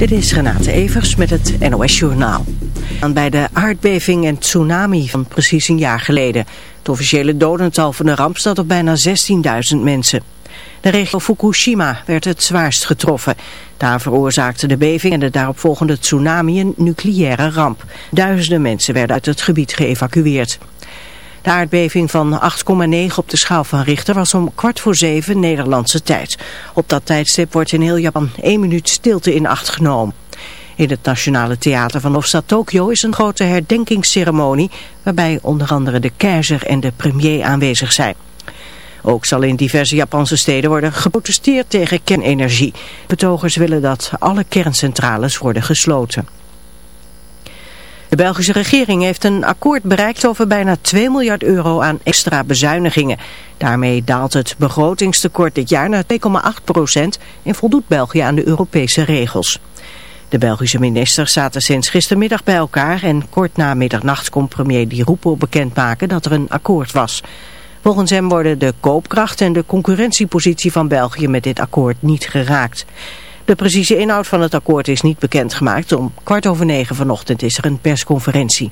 Dit is Renate Evers met het NOS Journaal. Bij de aardbeving en tsunami van precies een jaar geleden. Het officiële dodental van de ramp staat op bijna 16.000 mensen. De regio Fukushima werd het zwaarst getroffen. Daar veroorzaakte de beving en de daaropvolgende tsunami een nucleaire ramp. Duizenden mensen werden uit het gebied geëvacueerd. De aardbeving van 8,9 op de schaal van Richter was om kwart voor zeven Nederlandse tijd. Op dat tijdstip wordt in heel Japan één minuut stilte in acht genomen. In het Nationale Theater van Hofstad Tokio is een grote herdenkingsceremonie... waarbij onder andere de keizer en de premier aanwezig zijn. Ook zal in diverse Japanse steden worden geprotesteerd tegen kernenergie. Betogers willen dat alle kerncentrales worden gesloten. De Belgische regering heeft een akkoord bereikt over bijna 2 miljard euro aan extra bezuinigingen. Daarmee daalt het begrotingstekort dit jaar naar 2,8 procent en voldoet België aan de Europese regels. De Belgische ministers zaten sinds gistermiddag bij elkaar en kort na middernacht kon premier Di Rupo bekendmaken dat er een akkoord was. Volgens hem worden de koopkracht en de concurrentiepositie van België met dit akkoord niet geraakt. De precieze inhoud van het akkoord is niet bekendgemaakt. Om kwart over negen vanochtend is er een persconferentie.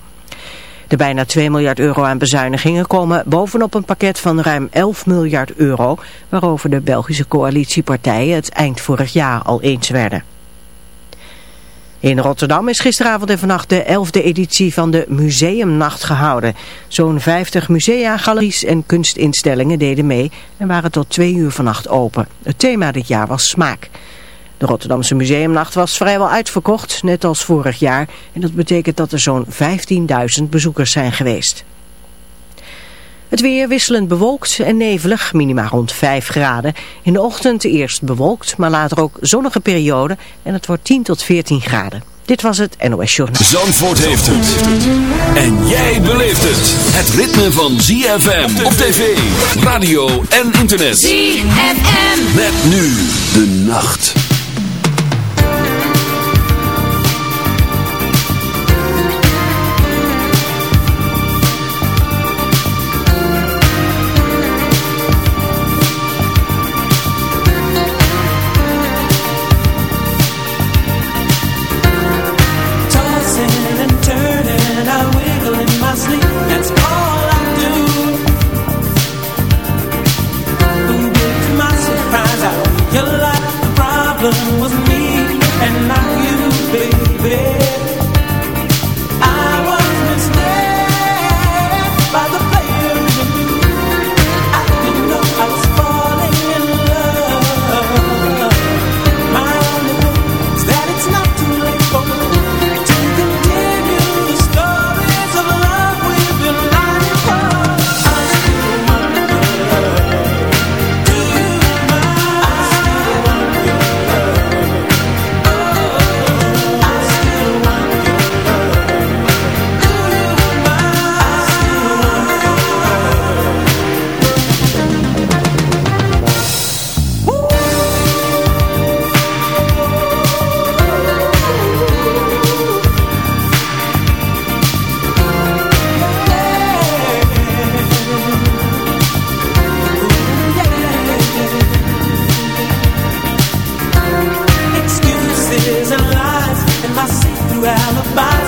De bijna 2 miljard euro aan bezuinigingen komen bovenop een pakket van ruim 11 miljard euro... waarover de Belgische coalitiepartijen het eind vorig jaar al eens werden. In Rotterdam is gisteravond en vannacht de 11e editie van de Museumnacht gehouden. Zo'n 50 musea, galeries en kunstinstellingen deden mee en waren tot twee uur vannacht open. Het thema dit jaar was smaak. De Rotterdamse Museumnacht was vrijwel uitverkocht, net als vorig jaar. En dat betekent dat er zo'n 15.000 bezoekers zijn geweest. Het weer wisselend bewolkt en nevelig, minima rond 5 graden. In de ochtend eerst bewolkt, maar later ook zonnige periode en het wordt 10 tot 14 graden. Dit was het NOS Journal. Zandvoort heeft het. En jij beleeft het. Het ritme van ZFM op tv, radio en internet. ZFM. Met nu de nacht. alibis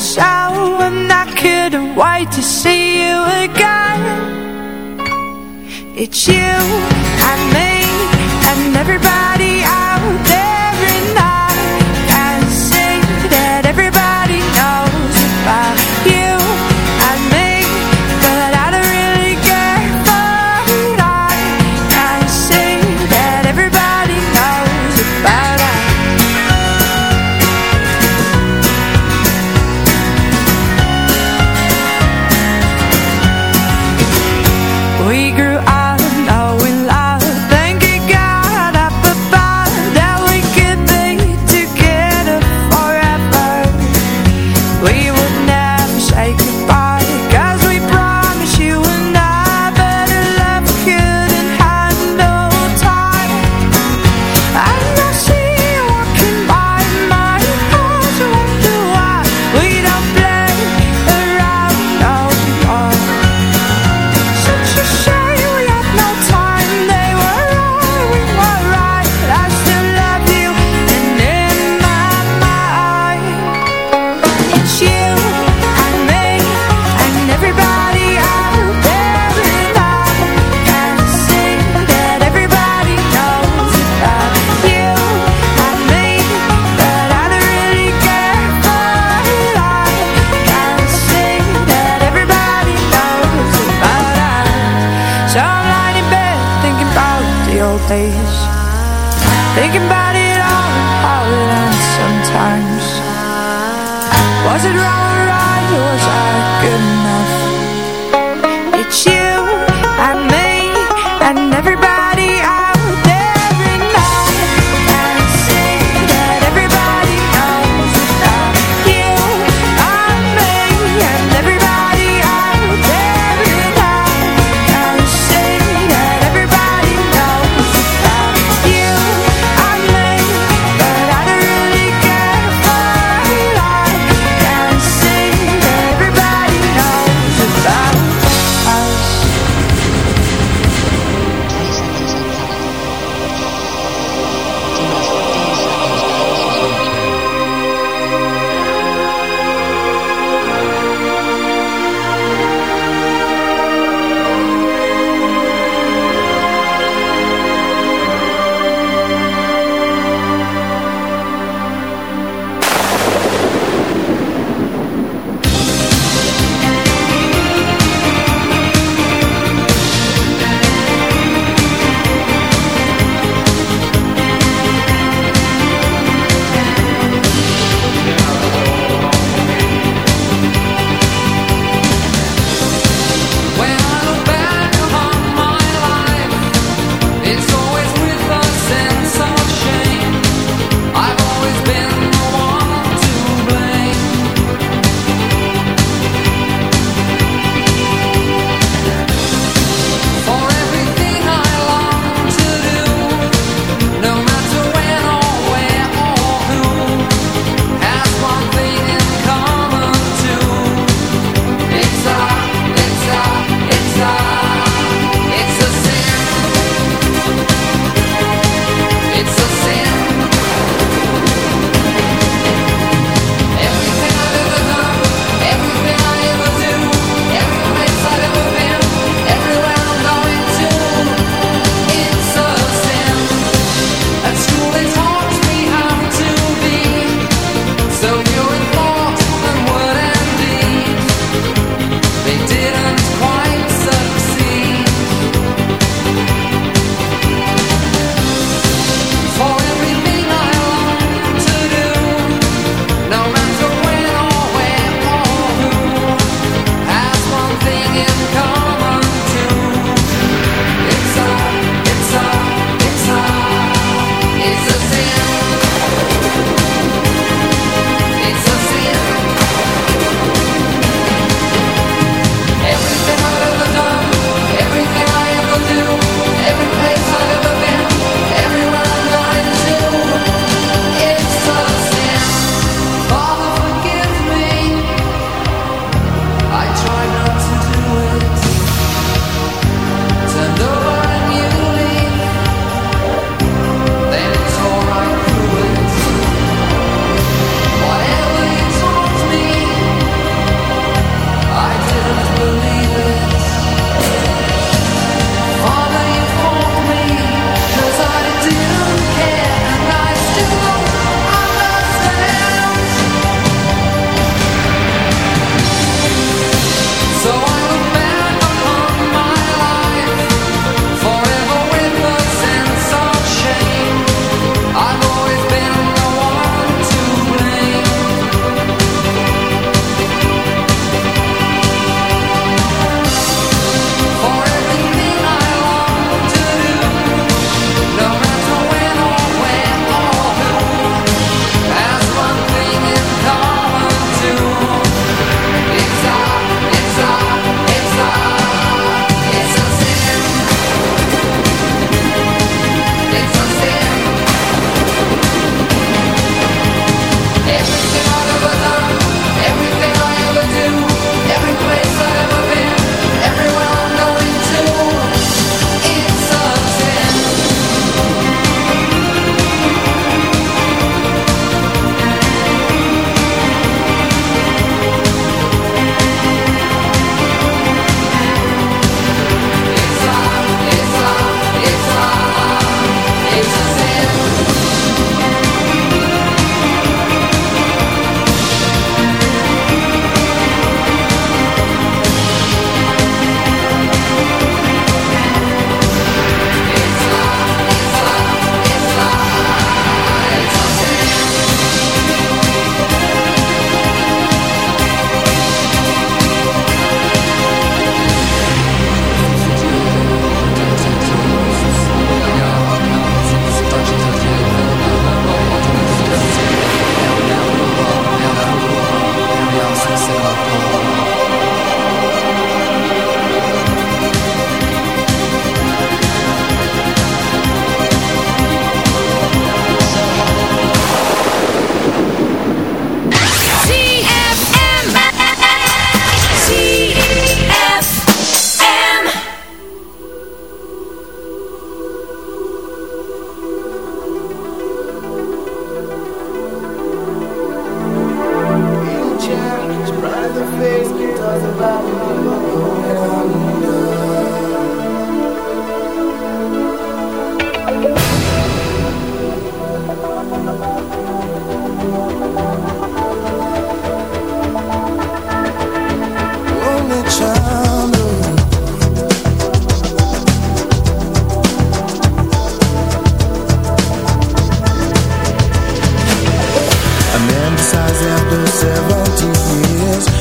And I couldn't wait to see you again. It's you and me and everybody out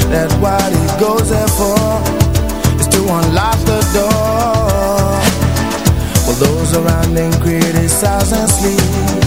That's what he goes there for Is to unlock the door. Well, those around him criticize and sleep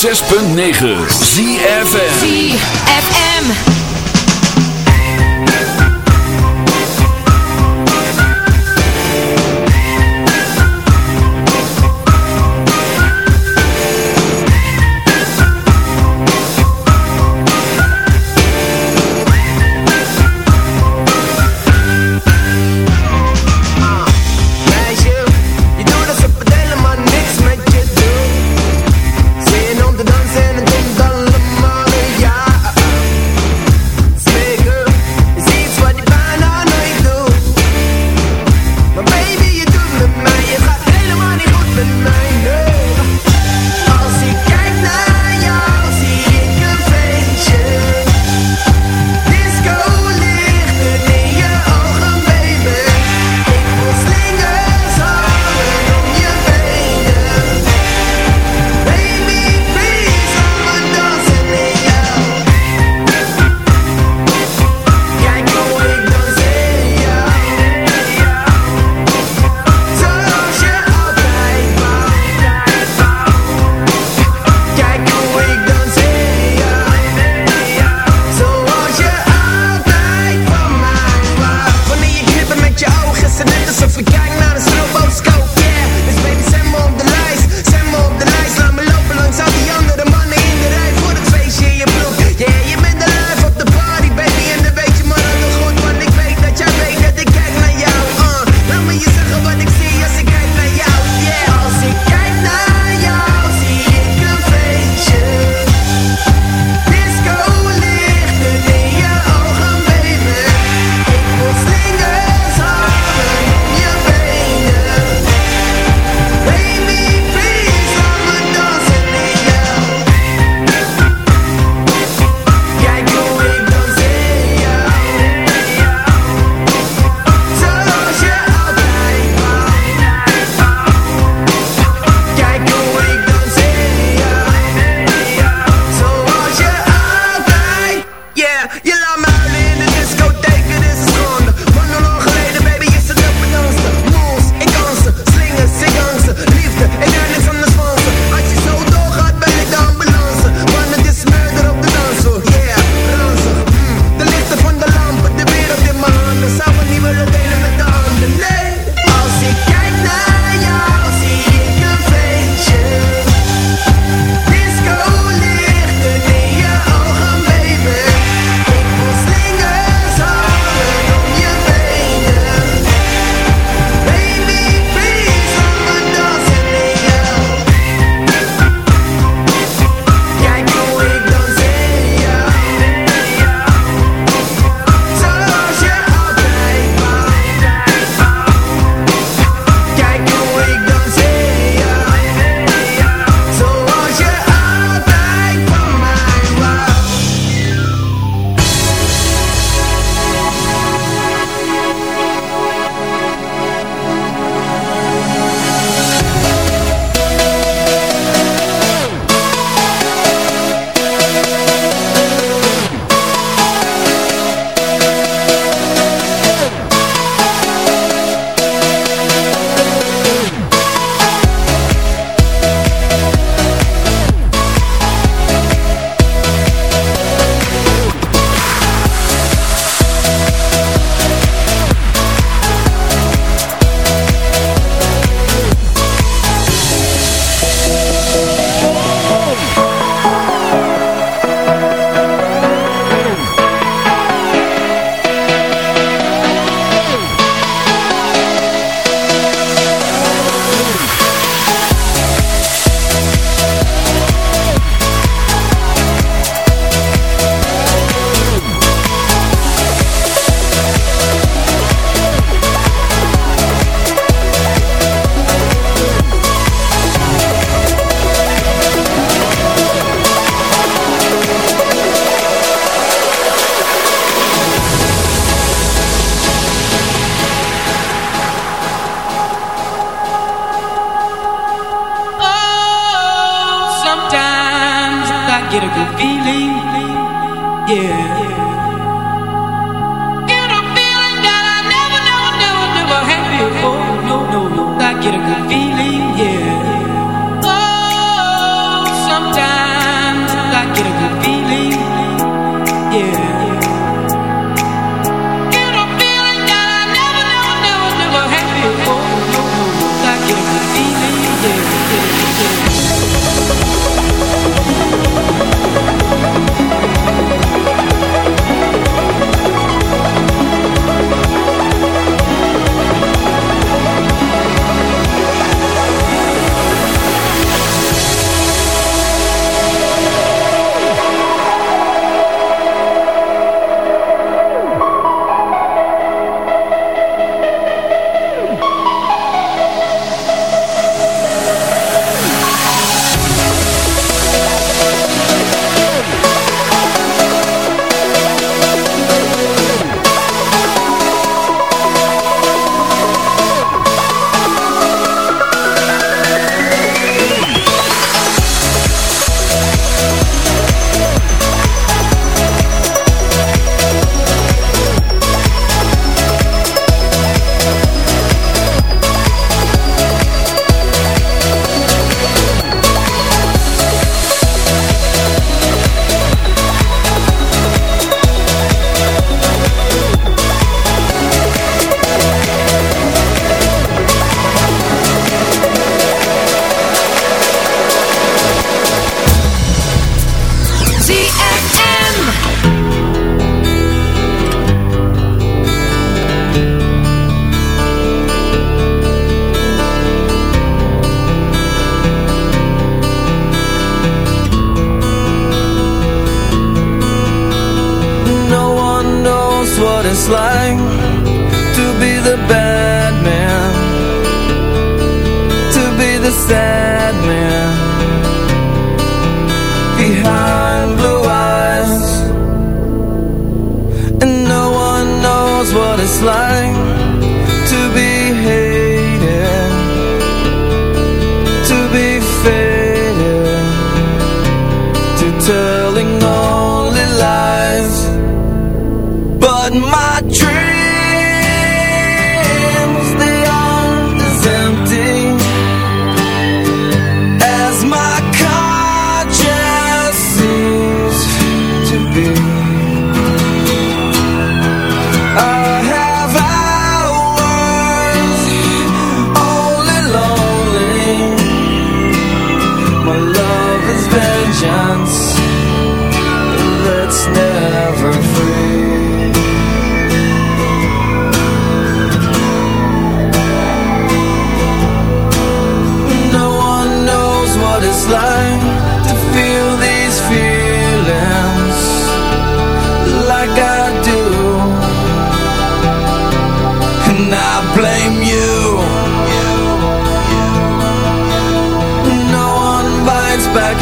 106.9 ZFM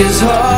is hard.